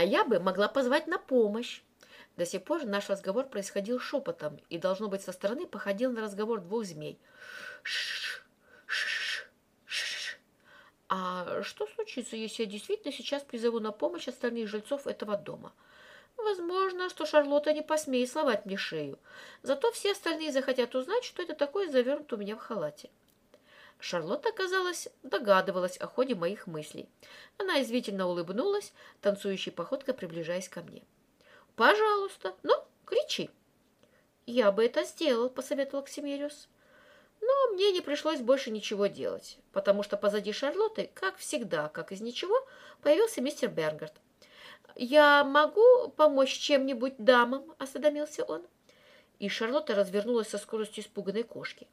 а я бы могла позвать на помощь. До сих пор наш разговор происходил шепотом и, должно быть, со стороны походил на разговор двух змей. Ш а что случится, если я действительно сейчас призову на помощь остальных жильцов этого дома? Возможно, что Шарлотта не посмеет сломать мне шею. Зато все остальные захотят узнать, что это такое завернуто у меня в халате. Шарлотта, казалось, догадывалась о ходе моих мыслей. Она извительно улыбнулась, танцующей походкой приближаясь ко мне. «Пожалуйста, ну, кричи!» «Я бы это сделал», — посоветовал Ксимериус. Но мне не пришлось больше ничего делать, потому что позади Шарлотты, как всегда, как из ничего, появился мистер Бергард. «Я могу помочь чем-нибудь дамам?» — осведомился он. И Шарлотта развернулась со скоростью испуганной кошки.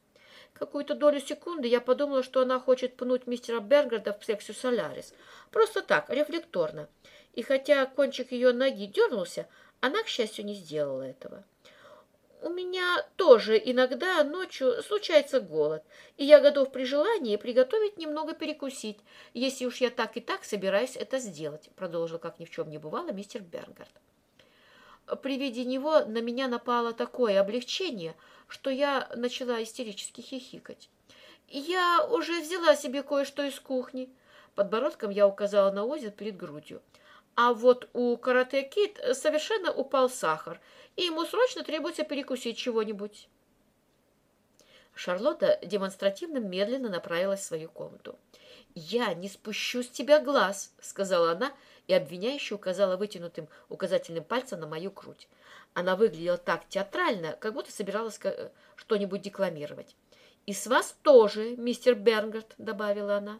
Какую-то долю секунды я подумала, что она хочет пнуть мистера Бергарда в плексию солярис. Просто так, рефлекторно. И хотя кончик ее ноги дернулся, она, к счастью, не сделала этого. У меня тоже иногда ночью случается голод, и я готов при желании приготовить немного перекусить, если уж я так и так собираюсь это сделать, продолжил, как ни в чем не бывало, мистер Бергард. При виде него на меня напало такое облегчение, что я начала истерически хихикать. «Я уже взяла себе кое-что из кухни». Подбородком я указала на озеро перед грудью. А вот у Карате Кит совершенно упал сахар, и ему срочно требуется перекусить чего-нибудь. Шарлотта демонстративно медленно направилась в свою комнату. «Я не спущу с тебя глаз», — сказала она и обвиняюще указала вытянутым указательным пальцем на мою грудь. Она выглядела так театрально, как будто собиралась что-нибудь декламировать. «И с вас тоже, мистер Бернгард», — добавила она.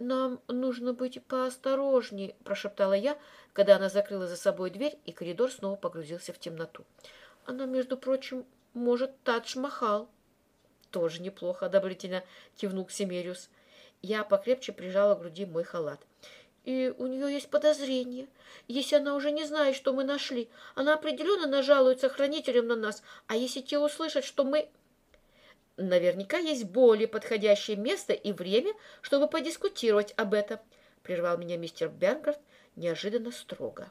«Нам нужно быть поосторожнее», – прошептала я, когда она закрыла за собой дверь, и коридор снова погрузился в темноту. «Она, между прочим, может Тадж-Махал». «Тоже неплохо», – одобрительно кивнул Ксимериус. Я покрепче прижала к груди мой халат. «И у нее есть подозрение. Если она уже не знает, что мы нашли, она определенно нажалуется хранителям на нас, а если те услышат, что мы...» Наверняка есть более подходящее место и время, чтобы подискутировать об этом, прервал меня мистер Бенгард неожиданно строго.